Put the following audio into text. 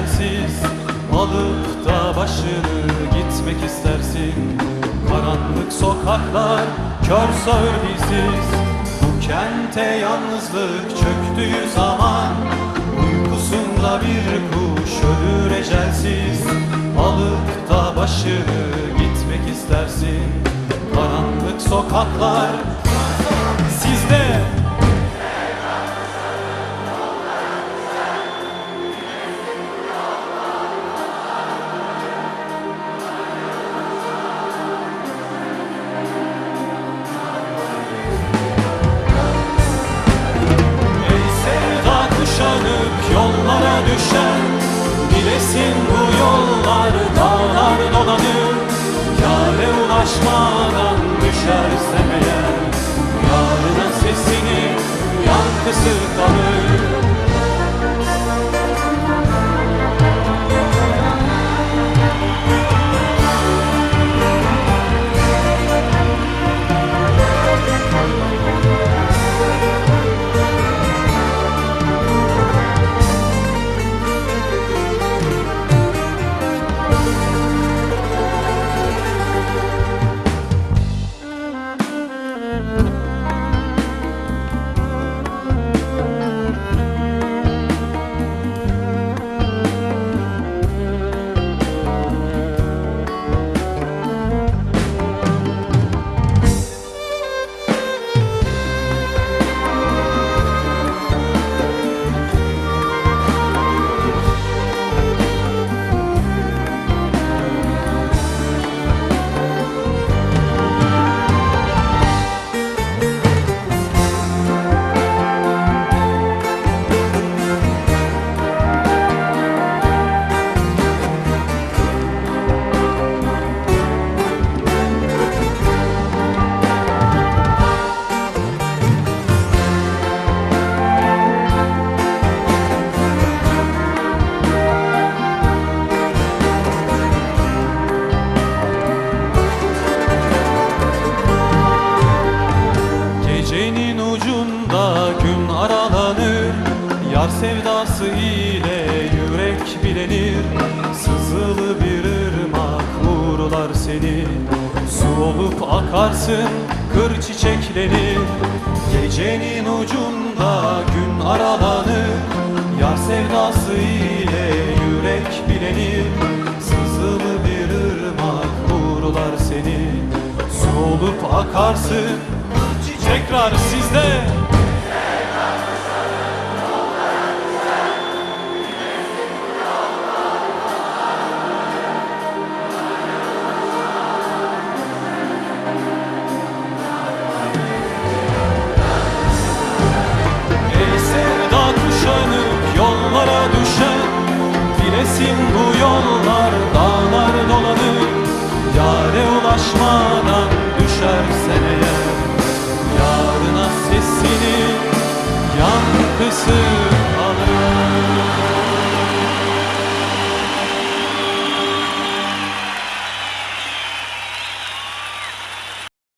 istersiz Alıp da başını gitmek istersin. Karanlık sokaklar kör söylesiz Bu kente yalnızlık çöktüğü zaman Uykusunda bir kuş ölür ecelsiz. Alıp da başını gitmek istersin. Karanlık sokaklar düşen Bilesin bu yollar dağlar dolanır. Kâre ulaşmadan düşersen eğer Yarına sesini yankısı kalır sevdası ile yürek bilenir. Sızılı bir ırmak uğurlar seni. Su olup akarsın kır çiçeklenir. Gecenin ucunda gün aralanır. Yar sevdası ile yürek bilenir. Sızılı bir ırmak uğurlar seni. Su olup akarsın Tekrar sizde Bitsin bu yollar dağlar dolanır. Yare ulaşmadan düşer seneye. Yarına sesini yankısı